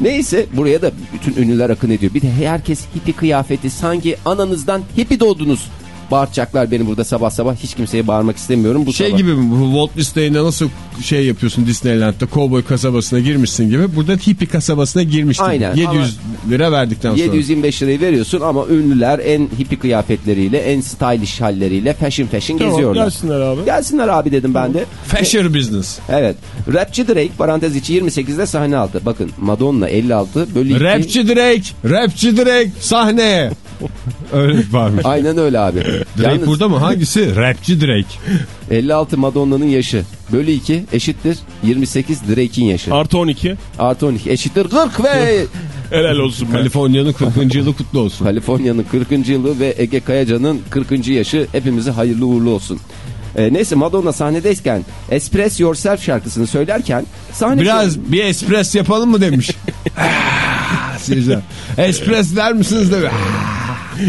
Neyse buraya da bütün ünlüler akın ediyor. Bir de herkes hippi kıyafeti sanki ananızdan hippi doğdunuz. Bağıracaklar beni burada sabah sabah hiç kimseye bağırmak istemiyorum. Bu şey sabah. gibi mi Walt Disney'de nasıl şey yapıyorsun Disneyland'da kovboy kasabasına girmişsin gibi burada hippie kasabasına girmiştin. Aynen, 700 lira verdikten sonra. 725 lirayı veriyorsun ama ünlüler en hippi kıyafetleriyle en stylish halleriyle fashion fashion Tamam, geziyorlar. gelsinler abi. Gelsinler abi dedim ben de. Fashion business. Evet. Rapçi Drake parantez içi 28'de sahne aldı. Bakın Madonna 56 bölü 2. Rapçi Drake, Rapçi Drake sahneye. [LAUGHS] [LAUGHS] Öyle varmış. Aynen öyle abi. Drake Yalnız burada mı? Hangisi? [LAUGHS] Rapçi Drake. 56 Madonna'nın yaşı. Bölü 2 eşittir 28 Drake'in yaşı. Artı 12. Artı 12 eşittir 40 ve [LAUGHS] Helal olsun be. Kaliforniya'nın 40. yılı kutlu olsun. Kaliforniya'nın 40. yılı ve Ege Kayacan'ın 40. yaşı hepimize hayırlı uğurlu olsun. Ee, neyse Madonna sahnedeyken Express Yourself şarkısını söylerken sahne Biraz bir espres yapalım mı demiş. Ah, Seyirciler. Espres der misiniz demiş.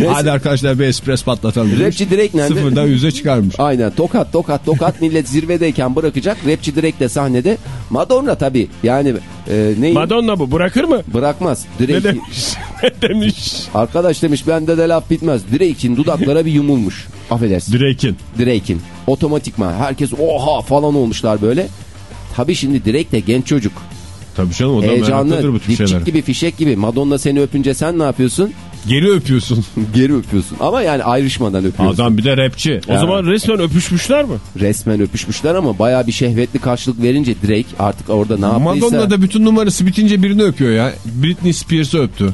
Hadi arkadaşlar bir espres patlatalım. demiş. Rapçi Drake nerede? Sıfırdan yüze çıkarmış. Aynen tokat tokat tokat millet zirvedeyken bırakacak. Rapçi Drake de sahnede. Madonna tabi yani e, neyi Madonna bu bırakır mı? bırakmaz. Ne Drake, demiş? [LAUGHS] ne demiş? arkadaş demiş bende de laf bitmez. Drake'in dudaklara bir yumulmuş. Affedersin. Drake'in. Drake'in. Otomatikman herkes oha falan olmuşlar böyle. Tabi şimdi Drake de genç çocuk. Tabii canım o da Heyecanlı, bu tür şeyler. dipçik gibi fişek gibi. Madonna seni öpünce sen ne yapıyorsun? Geri öpüyorsun. [LAUGHS] Geri öpüyorsun. Ama yani ayrışmadan öpüyorsun. Adam bir de rapçi. O zaman resmen öpüşmüşler mi? Resmen öpüşmüşler ama baya bir şehvetli karşılık verince Drake artık orada ne yaptıysa. Madonna da bütün numarası bitince birini öpüyor ya. Britney Spears'ı öptü.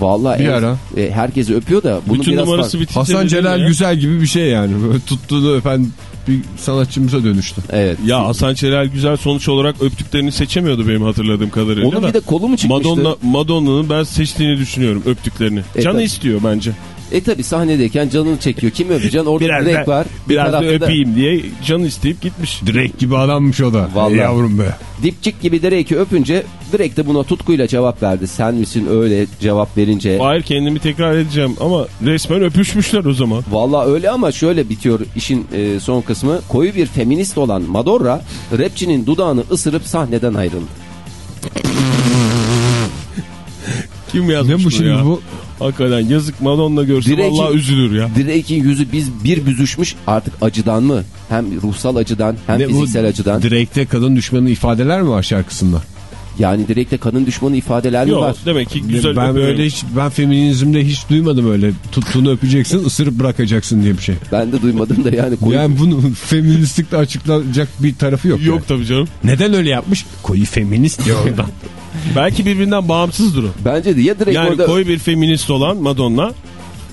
Vallahi Bir en- ara. e, herkesi öpüyor da bunu Bütün biraz numarası bitince Hasan dedim Celal ya. Güzel gibi bir şey yani. Böyle tuttuğunu öpen bir sanatçımıza dönüştü. Evet. Ya Hasan Celal Güzel sonuç olarak öptüklerini seçemiyordu benim hatırladığım kadarıyla. Onun bir de kolu mu çıkmıştı? Madonna, Madonna'nın ben seçtiğini düşünüyorum öptüklerini. E, Canı tabii. istiyor bence. E tabi sahnedeyken canını çekiyor. Kim öpeceksin? Orada Biraz Drake da, var. Bir biraz da öpeyim diye canı isteyip gitmiş. Drake gibi adammış o da. Vallahi. Yavrum be. Dipçik gibi Drake'i öpünce Drake de buna tutkuyla cevap verdi. Sen misin öyle cevap verince. Hayır kendimi tekrar edeceğim ama resmen öpüşmüşler o zaman. Valla öyle ama şöyle bitiyor işin e, son kısmı. Koyu bir feminist olan Madonna rapçinin dudağını ısırıp sahneden ayrıldı. [LAUGHS] Kim yazmış Ne bu şimdi ya? bu? Hakikaten yazık Madonna görse Drake'in- vallahi üzülür ya. Drake'in yüzü biz bir büzüşmüş artık acıdan mı? Hem ruhsal acıdan hem Ne bu fiziksel acıdan. Drake'te kadın düşmanı ifadeler mi var şarkısında? Yani Drake'de kadın düşmanı ifadeler mi Yok var? demek ki güzel ben öpüyorum. böyle hiç ben feminizmde hiç duymadım öyle tuttuğunu öpeceksin ısırıp bırakacaksın diye bir şey. Ben de duymadım da yani. Koyu... Yani bunu feministlikle açıklanacak bir tarafı yok. Yok yani. tabii canım. Neden öyle yapmış? Koyu feminist diyor oradan. [LAUGHS] Belki birbirinden bağımsızdır o. Bence de ya Drake Yani orada... koyu bir feminist olan Madonna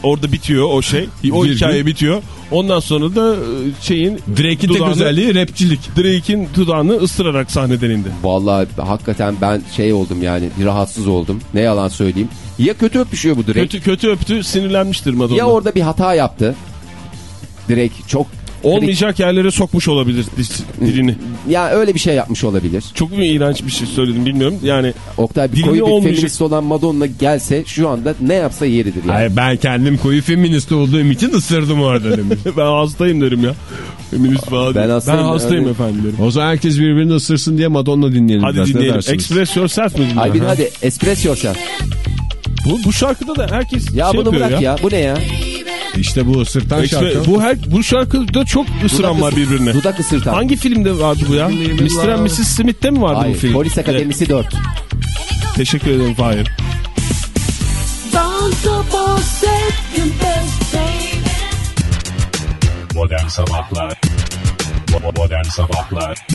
orada bitiyor o şey. O Virgül. hikaye bitiyor. Ondan sonra da e, şeyin Drake'in tek özelliği rapçilik. Drake'in dudağını ısırarak sahneden indi. Vallahi hakikaten ben şey oldum yani rahatsız oldum. Ne yalan söyleyeyim. Ya kötü öpüşüyor bu Drake. Kötü kötü öptü sinirlenmiştir Madonna. Ya orada bir hata yaptı. Drake çok Olmayacak yerlere sokmuş olabilir dilini. ya öyle bir şey yapmış olabilir. Çok mu iğrenç bir şey söyledim bilmiyorum. Yani Oktay bir koyu bir olmayacak- feminist olan Madonna gelse şu anda ne yapsa yeridir yani. Hayır ben kendim koyu feminist olduğum için ısırdım orada demiş. [LAUGHS] ben hastayım derim ya. Feminist falan. Ben hastayım, Ben hastayım yani- efendim derim. o zaman herkes birbirini ısırsın diye Madonna dinleyelim. Hadi biraz, dinleyelim. Express Yourself mi Ay dinleyelim? bir hadi espresso yourself. Bu, bu şarkıda da herkes Ya şey bunu bırak ya. Bu ne ya? İşte bu ısırtan Express- şarkı. bu her bu şarkıda çok ısıran var birbirine. Dudak ısırtan. Hangi filmde vardı bu ya? Mr. and Mrs. Smith'te mi vardı bu Hayır, film? Polis Akademisi 4. Evet, teşekkür ederim Fahir. Modern Sabahlar Modern Sabahlar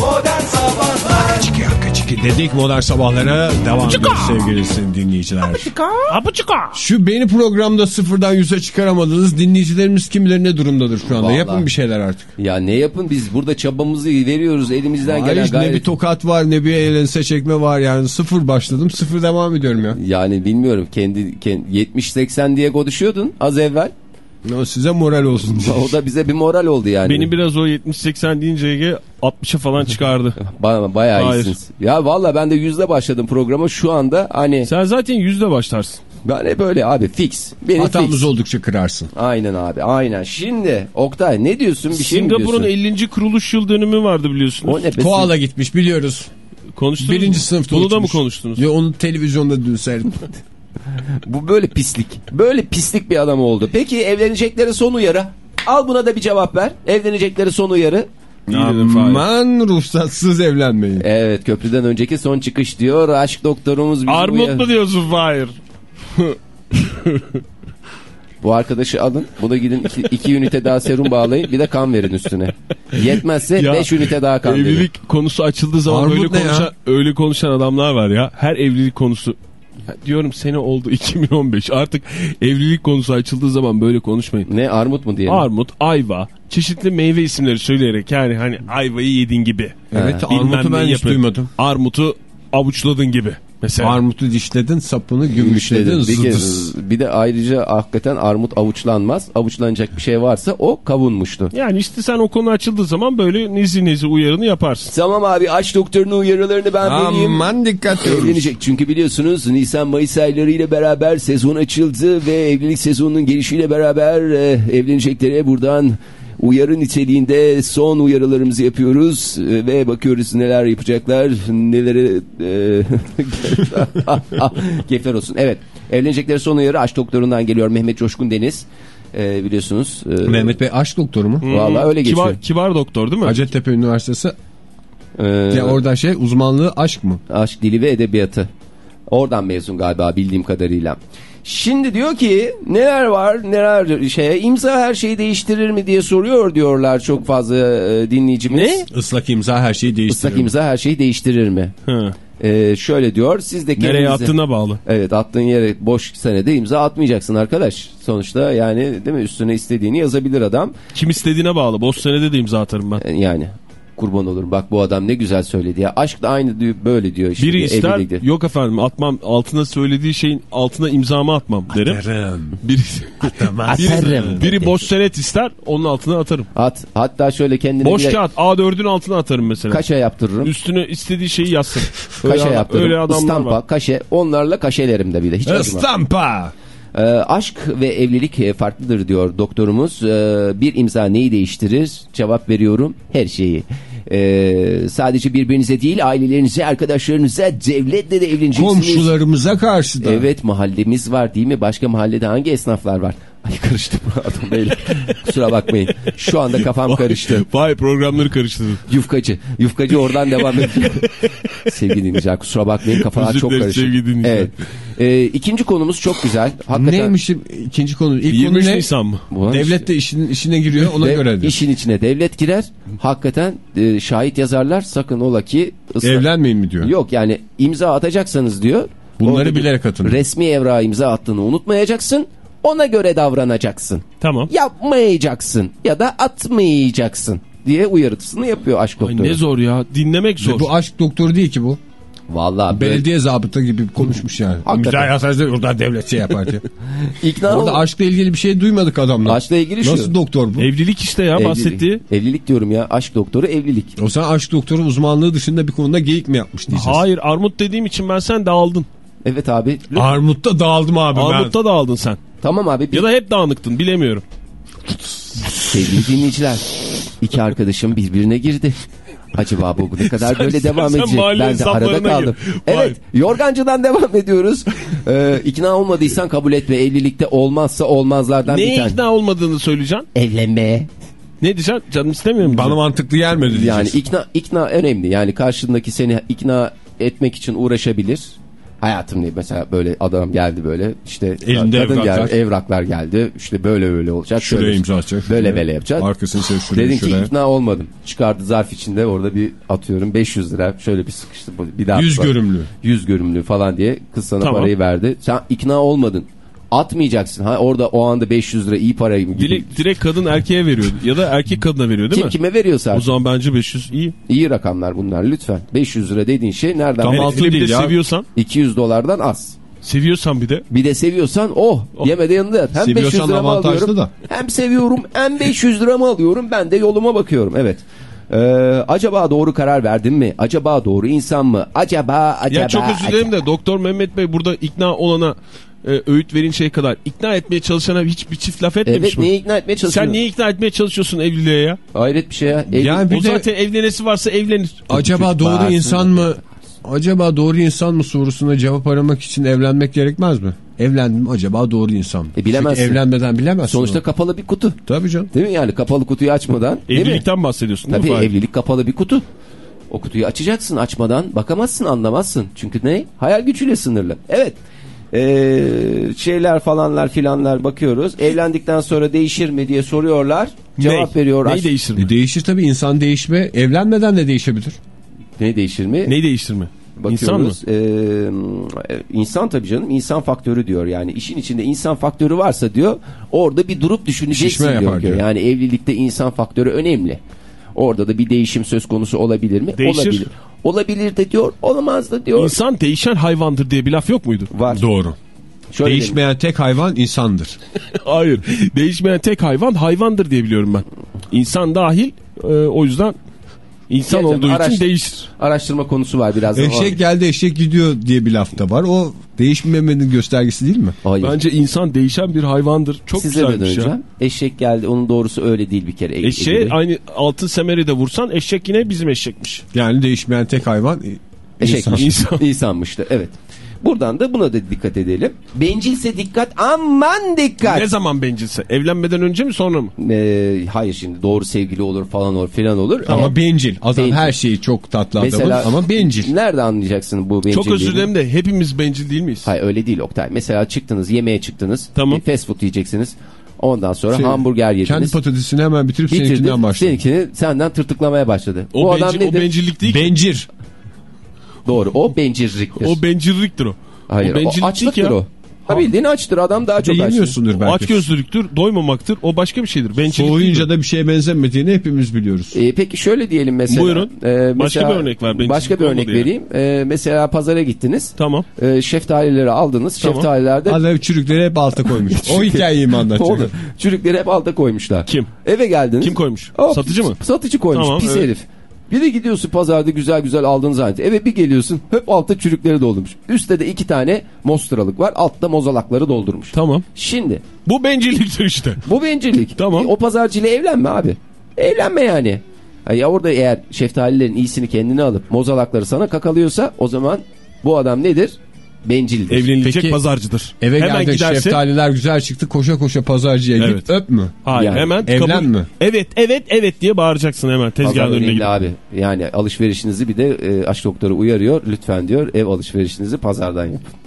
Modern Sabahlar yaka çiki dedik modern sabahlara devam ediyoruz sevgili dinleyiciler. Şu beni programda sıfırdan yüze çıkaramadınız dinleyicilerimiz kimileri ne durumdadır şu anda? Vallahi. Yapın bir şeyler artık. Ya ne yapın biz burada çabamızı veriyoruz elimizden Hayır, gelen ne gayret. bir tokat var ne bir elense çekme var yani sıfır başladım sıfır devam ediyorum ya. Yani bilmiyorum kendi, kendi 70-80 diye konuşuyordun az evvel. O size moral olsun diye. [LAUGHS] O da bize bir moral oldu yani. Beni biraz o 70-80 deyince Ege 60'a falan çıkardı. [LAUGHS] Ba bayağı Hayır. iyisiniz. Ya valla ben de yüzde başladım programa şu anda hani Sen zaten yüzde başlarsın. ben hep böyle abi fix. Benim Hatamız fix. oldukça kırarsın. Aynen abi aynen. Şimdi Oktay ne diyorsun bir şey mi Singapur'un diyorsun? 50. kuruluş yıl dönümü vardı biliyorsunuz. O ne be? Koala gitmiş biliyoruz. Konuştunuz Birinci mu? sınıfta Bunu da mı konuştunuz? Ya onu televizyonda dün seyrettim. [LAUGHS] Bu böyle pislik. Böyle pislik bir adam oldu. Peki evleneceklere son uyarı. Al buna da bir cevap ver. Evleneceklere son uyarı. Aman ruhsatsız evlenmeyin. Evet köprüden önceki son çıkış diyor. Aşk doktorumuz bizi Armut uyar- mu diyorsun Fahir? [LAUGHS] Bu arkadaşı alın. Buna gidin iki, iki ünite daha serum bağlayın. Bir de kan verin üstüne. Yetmezse Ya, beş ünite daha kan verin. Evlilik konusu açıldığı zaman Armut ya? konuşan, öyle konuşan adamlar var ya. Her evlilik konusu Ya diyorum sene oldu [LAUGHS] 2015. Artık evlilik konusu açıldığı zaman böyle konuşmayın. Ne armut mu diyelim? Armut, ayva, çeşitli meyve isimleri söyleyerek yani hani ayvayı yedin gibi. Evet Bilmem armutu ben hiç yapın. duymadım. Armutu avuçladın gibi. Mesela. Armutu dişledin sapını gümüşledin. Bir, bir de ayrıca hakikaten armut avuçlanmaz. Avuçlanacak bir şey varsa o kavunmuştu. yani işte sen o konu açıldığı zaman böyle nizi nizi uyarını yaparsın. Tamam abi aç doktorunun uyarılarını ben vereyim. Aman dikkat. Evlenecek çünkü biliyorsunuz Nisan-Mayıs ayları ile beraber sezon açıldı ve evlilik sezonunun gelişiyle beraber e, evleneceklere buradan uyarı niteliğinde son uyarılarımızı yapıyoruz E, ve bakıyoruz neler yapacaklar nelere e, [LAUGHS] keyifler olsun. Evet evleneceklere son uyarı aşk doktorundan geliyor Mehmet Coşkun Deniz E, biliyorsunuz. E, Mehmet Bey aşk doktoru mu? Vallahi öyle geçiyor. Kibar, kibar doktor değil mi? Hacettepe Üniversitesi. e, Ya orada şey uzmanlığı aşk mı? Aşk dili ve edebiyatı. Oradan mezun galiba bildiğim kadarıyla. Şimdi diyor ki neler var neler şeye imza her şeyi değiştirir mi diye soruyor diyorlar çok fazla e, dinleyicimiz. Ne? Islak imza her şeyi değiştirir. Islak imza her şeyi değiştirir mi? Hı. E, şöyle diyor siz de kendinize... Nereye attığına bağlı. Evet attığın yere boş senede imza atmayacaksın arkadaş. Sonuçta yani değil mi üstüne istediğini yazabilir adam. Kim istediğine bağlı. Boş senede de imza atarım ben. E, Yani kurban olurum bak bu adam ne güzel söyledi ya. Aşk da aynı diyor, böyle diyor. Işte, Biri ister evlilikte. yok efendim atmam altına söylediği şeyin altına imzamı atmam derim. Biri, Atarım. biri boş senet ister onun altına atarım. At. Hatta şöyle kendini Boş bile kağıt A4'ün altına atarım mesela. kaşe yaptırırım. Üstüne istediği şeyi yazsın. Kaşe yaptırırım. öyle adamlar İstampa, var. kaşe. Onlarla kaşelerim de bir de. Hiç acımam. Istampa. Ee, aşk ve evlilik e, farklıdır diyor doktorumuz. Ee, bir imza neyi değiştirir? Cevap veriyorum. Her şeyi. Ee, sadece birbirinize değil ailelerinize, arkadaşlarınıza, devletle de evleneceksiniz. Komşularımıza karşı da. Evet mahallemiz var değil mi? Başka mahallede hangi esnaflar var? Ay karıştı bu adam beyler. Kusura bakmayın. Şu anda kafam karıştı. Vay programları karıştırdın. Yufkacı. Yufkacı oradan devam ediyor. [LAUGHS] sevgili dinleyiciler kusura bakmayın kafalar çok karışık. sevgili dinleyiciler. Evet. Ee, ikinci konumuz çok güzel. Hakikaten Neymiş ikinci konu? İlk konu 23 ne? Nisan mı? Bu Devlet de işin, işine giriyor ona Dev- göre. diyor. işin içine devlet girer. Hakikaten e, şahit yazarlar sakın ola ki ısrar- Evlenmeyin mi diyor. Yok yani imza atacaksanız diyor. Bunları bilerek atın. Resmi evrağa imza attığını unutmayacaksın. Ona göre davranacaksın. Tamam. Yapmayacaksın ya da atmayacaksın diye uyarısını yapıyor aşk Ay doktoru. ne zor ya. Dinlemek zor. Ve Bu aşk doktoru değil ki bu. Vallahi böyle Belediye zabıta gibi konuşmuş yani. Hakikaten. Yasarsın oradan devlet şey yapar diye. [LAUGHS] ikna Orada ol. aşkla ilgili bir şey duymadık adamdan. Aşkla ilgili şu. Nasıl doktor bu? Evlilik işte ya bahsettiği. Evlilik, evlilik diyorum ya aşk doktoru evlilik. O sen aşk doktoru uzmanlığı dışında bir konuda geyik mi yapmış diyeceğiz. Hayır armut dediğim için ben sen dağıldın. Evet abi. Armut'ta dağıldım abi Armut'ta dağıldın sen. Tamam abi. Ya da hep dağınıktın bilemiyorum. Sevgili dinleyiciler. iki arkadaşım birbirine girdi. Acaba bu ne kadar Sen- böyle sen- devam sen edecek? mahalle Ben de arada kaldım. gir. Evet, yorgancıdan devam ediyoruz. Ee, ikna olmadıysan kabul etme. Evlilikte olmazsa olmazlardan bir Neye tane. ikna olmadığını söyleyeceksin. Evlenmeye. Ne diyeceksin? Canım istemiyor mu? Bana mantıklı gelmedi diyeceğiz. Yani ikna ikna önemli. Yani karşındaki seni ikna etmek için uğraşabilir. Hayatım diye mesela böyle adam geldi böyle işte Elinde kadın evraklar. geldi, evraklar geldi işte böyle böyle olacak. Şuraya şöyle- imza atacak. Böyle böyle yapacak. Arkasını sev şuraya Dedin ki şuraya. ikna olmadım. Çıkardı zarf içinde orada bir atıyorum 500 lira şöyle bir sıkıştı. Bir daha 100 görümlü. 100 görümlü falan diye kız sana Tamam. parayı verdi. Sen ikna olmadın. Atmayacaksın. Ha orada o anda 500 lira iyi para. Direkt, direkt kadın erkeğe veriyor ya da erkek kadına veriyor değil Kim mi? kime veriyorsa O zaman bence 500 iyi. iyi rakamlar bunlar lütfen. 500 lira dediğin şey nereden? Tam altın bir de değil ya. seviyorsan, 200 dolardan az. seviyorsan bir de Bir de seviyorsan oh, yemede yanında yat. Hem Seviyorsan 500 lira mı avantajlı alıyorum da. hem seviyorum hem 500 lira mı alıyorum ben de yoluma bakıyorum. Evet. Ee, acaba doğru karar verdim mi? Acaba doğru insan mı? Acaba acaba. Ya çok özür dilerim de Doktor Mehmet Bey burada ikna olana e, öğüt verin şey kadar ikna etmeye çalışana hiçbir çift laf etmemiş Evet mi? niye ikna etmeye çalışıyorsun? Sen niye ikna etmeye çalışıyorsun evliliğe ya? Hayret bir şey ya. Evli- Yani bir o de zaten evlenesi varsa evlenir. acaba doğru bağırsın. insan mı? Acaba doğru insan mı sorusuna cevap aramak için evlenmek gerekmez mi? Evlendim acaba doğru insan mı? E, bilemezsin. Çünkü evlenmeden bilemezsin. Sonuçta onu. kapalı bir kutu. Tabii canım. Değil mi yani kapalı kutuyu açmadan. değil mi? Evlilikten bahsediyorsun. değil Tabii mi Fahir? evlilik kapalı bir kutu. O kutuyu açacaksın açmadan bakamazsın anlamazsın. Çünkü ne? Hayal gücüyle sınırlı. Evet. Ee, şeyler falanlar filanlar bakıyoruz. Evlendikten sonra değişir mi diye soruyorlar. Cevap Ney? veriyor. Neyi değiştir mi? E, değişir tabii insan değişme. Evlenmeden de değişebilir. Ne değişir mi? Neyi değiştir mi? İnsan mı? Bakıyoruz. Ee, insan tabii canım insan faktörü diyor yani işin içinde insan faktörü varsa diyor orada bir durup düşüneceksin Şişme diyor. diyor. Yani evlilikte insan faktörü önemli. Orada da bir değişim söz konusu olabilir mi? Değişir. Olabilir. Olabilir de diyor, olamaz da diyor. İnsan değişen hayvandır diye bir laf yok muydu? Var. Doğru. Şöyle Değişmeyen tek hayvan insandır. [LAUGHS] Hayır. Değişmeyen tek hayvan hayvandır diye biliyorum ben. İnsan dahil e, o yüzden insan Gerçekten olduğu araş- için değişir. araştırma konusu var birazdan. Eşek geldi eşek gidiyor diye bir laf da var. O değişmemenin göstergesi değil mi? Hayır. Bence insan değişen bir hayvandır. Çok Size güzelmiş ya. Eşek geldi. Onun doğrusu öyle değil bir kere. Eşeğe aynı altın semeri de vursan eşek yine bizim eşekmiş. Yani değişmeyen tek hayvan Eşek. insan. İnsan. İnsanmıştı. Evet. Buradan da buna da dikkat edelim. Bencilse dikkat. Aman dikkat. Ne zaman bencilse? Evlenmeden önce mi sonra mı? Ee, hayır şimdi doğru sevgili olur falan olur filan olur. Ama bencil. Adam Bencil. her şeyi çok tatlı Mesela adamın ama bencil. Nerede anlayacaksın bu bencilliği? Çok özür dilerim de hepimiz bencil değil miyiz? Hayır öyle değil Oktay. Mesela çıktınız yemeğe çıktınız. Tamam. Bir fast food yiyeceksiniz. Ondan sonra Şey, hamburger yediniz. Kendi patatesini hemen bitirip Bitirdi. seninkinden başladı. Seninkini senden tırtıklamaya başladı. O, Bu bencil, adam o nedir? bencillik değil ki. Bencir. Doğru. O bencilliktir. O bencilliktir o. Hayır. o O, bencillik değil açlıktır ya. o. Ha bildiğin açtır. Adam daha çok aç. O belki. açgözlülüktür, doymamaktır. O başka bir şeydir. Bencillik Soğuyunca da bir şeye benzemediğini hepimiz biliyoruz. Ee, peki şöyle diyelim mesela. Buyurun. Başka mesela- bir örnek ver, bencillik Başka bir örnek yani. vereyim. Ee, mesela pazara gittiniz. Tamam. Ee, şeftalileri aldınız. Tamam. Şeftalilerde Adam çürükleri hep alta koymuş. [LAUGHS] o hikayeyi mi anlatacak? Çürükleri hep alta koymuşlar. Kim? Eve geldiniz. Kim koymuş? Hop, Satıcı mı? Satıcı koymuş. Tamam, pis evet. herif. Bir de gidiyorsun pazarda güzel güzel aldığın zannediyor. Eve bir geliyorsun hep altta çürükleri doldurmuş. Üstte de iki tane mostralık var. Altta mozalakları doldurmuş. Tamam. Şimdi Bu bencilliktir [LAUGHS] işte. bu bencillik. Tamam. O pazarcıyla evlenme abi. Evlenme yani. Ya orada eğer şeftalilerin iyisini kendine alıp mozalakları sana kakalıyorsa o zaman bu adam nedir? Bencildir. Evlenilecek Peki, pazarcıdır. Eve Hemen geldin giderse... şeftaliler güzel çıktı koşa koşa pazarcıya Evet. git öp mü? Hayır Yani hemen evlen kabul- mi? Evet evet evet diye bağıracaksın hemen tezgahın önüne gidip. abi. Yani alışverişinizi bir de e, aşk doktoru uyarıyor. Lütfen diyor ev alışverişinizi pazardan yapın. [LAUGHS]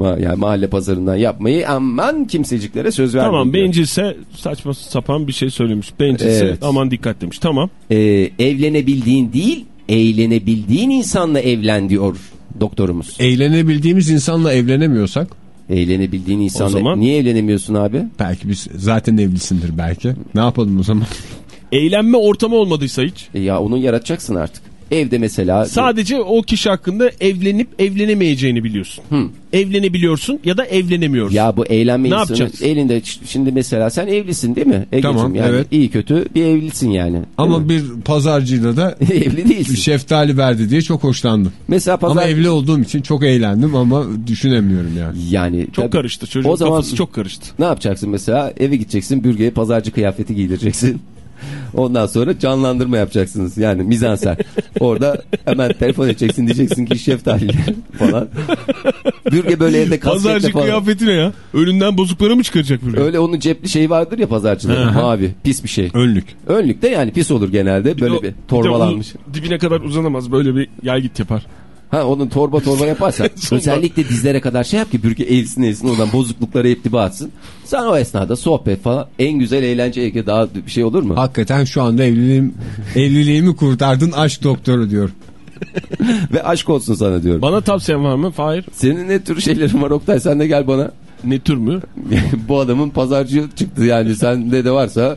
Yani mahalle pazarından yapmayı aman kimseciklere söz vermeyin. Tamam diyor. bencilse saçma sapan bir şey söylemiş. Bencilse Evet. aman dikkat demiş. Tamam. Ee, evlenebildiğin değil eğlenebildiğin insanla evlen diyor doktorumuz. Eğlenebildiğimiz insanla evlenemiyorsak Eğlenebildiğin insanla zaman- niye evlenemiyorsun abi? belki biz zaten evlisindir belki. Ne yapalım o zaman? Eğlenme ortamı olmadıysa hiç. E ya onu yaratacaksın artık. Evde mesela Sadece o kişi hakkında evlenip evlenemeyeceğini biliyorsun. Evlenebiliyorsun ya da evlenemiyorsun. Ya bu eğlenme Ne insanı elinde şimdi mesela sen evlisin değil mi? Egeciğim Tamam, yani evet. iyi kötü bir evlisin yani. Ama mi? bir pazarcıyla da [LAUGHS] evli değilsin. şeftali verdi diye çok hoşlandım. Mesela pazar Ama evli olduğum için çok eğlendim ama düşünemiyorum yani. yani Çok tabii- karıştı çocuğun O zaman- kafası çok karıştı. Ne yapacaksın mesela? Eve gideceksin bürgeye pazarcı kıyafeti giydireceksin. Ondan sonra canlandırma yapacaksınız. Yani mizansen. Orada hemen telefon edeceksin diyeceksin ki şeftali falan. Bürge böyle evde Pazarcı kasketle falan. kıyafeti ne ya? Önünden bozukları mı çıkaracak böyle? Öyle onun cepli şeyi vardır ya pazarcıların mavi pis bir şey. Önlük. Önlükte yani pis olur genelde böyle bir de torbalanmış. uzun- dibine kadar uzanamaz böyle bir gel git yapar. Ha onun torba torba [LAUGHS] yaparsan özellikle dizlere kadar şey yap ki bürge eğilsin eğilsin oradan bozuklukları hep dibe atsın. Sen o esnada sohbet falan en güzel eğlence Ege daha bir şey olur mu? Hakikaten şu anda evliliğim, evliliğimi kurtardın aşk doktoru diyor. [LAUGHS] Ve aşk olsun sana diyorum. Bana tavsiyen var mı? Hayır. Senin ne tür şeylerin var Oktay sen de gel bana. Ne tür mü? [LAUGHS] Bu adamın pazarcı çıktı yani sende de varsa.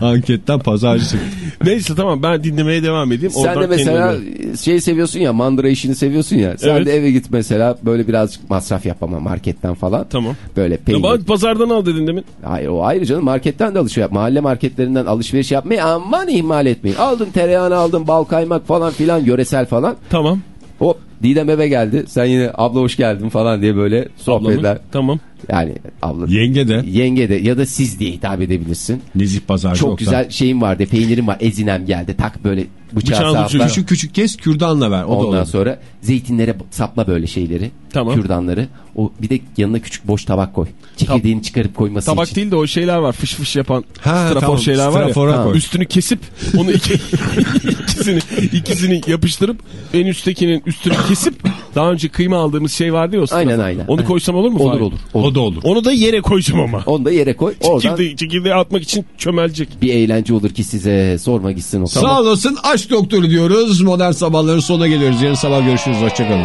Anketten pazarcı çıktı. [LAUGHS] Neyse tamam ben dinlemeye devam edeyim. Sen de Oradan mesela kendime- şey seviyorsun ya mandıra işini seviyorsun ya. Sen Evet. de eve git mesela böyle birazcık masraf yap ama marketten falan. Tamam. Böyle Ya peynir. bana pazardan al dedin demin. Hayır o ayrı canım marketten de alışveriş yap. Mahalle marketlerinden alışveriş yapmayı aman ihmal etmeyin. Aldın tereyağını aldın bal kaymak falan filan yöresel falan. Tamam. Hop Didem eve geldi. Sen yine abla hoş geldin falan diye böyle sohbetler. Ablamın. Tamam. Yani abla Yenge de yenge de ya da siz diye hitap edebilirsin. nezih pazarcı. Çok Oktay. güzel şeyim vardı. Peynirim var. Ezinem geldi. Tak böyle bıçağı Bıçağın sapla. Küçük küçük kes kürdanla ver. O da Ondan olur. sonra zeytinlere sapla böyle şeyleri. Tamam. Kürdanları. O bir de yanına küçük boş tabak koy. Çekirdeğini çıkarıp koyması Tabak için. değil de o şeyler var fış fış yapan Ha, strafor tamam, şeyler var ya. strafora koy. Üstünü kesip onu iki, [LAUGHS] ikisini, ikisini yapıştırıp en üsttekinin üstünü kesip daha önce kıyma aldığımız şey vardı ya o strafor. Aynen, aynen. Onu koysam olur mu? Olur olur. olur. O da olur. Onu da yere koyacağım ama. Onu da yere koy. Oradan Çekirdeği, çekirdeği atmak için çömelecek. bir eğlence olur ki size sorma gitsin o. Sağ olasın aşk doktoru diyoruz. Modern sabahların sonuna geliyoruz. Yarın sabah görüşürüz. Hoşçakalın.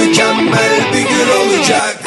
Mükemmel bir gün olacak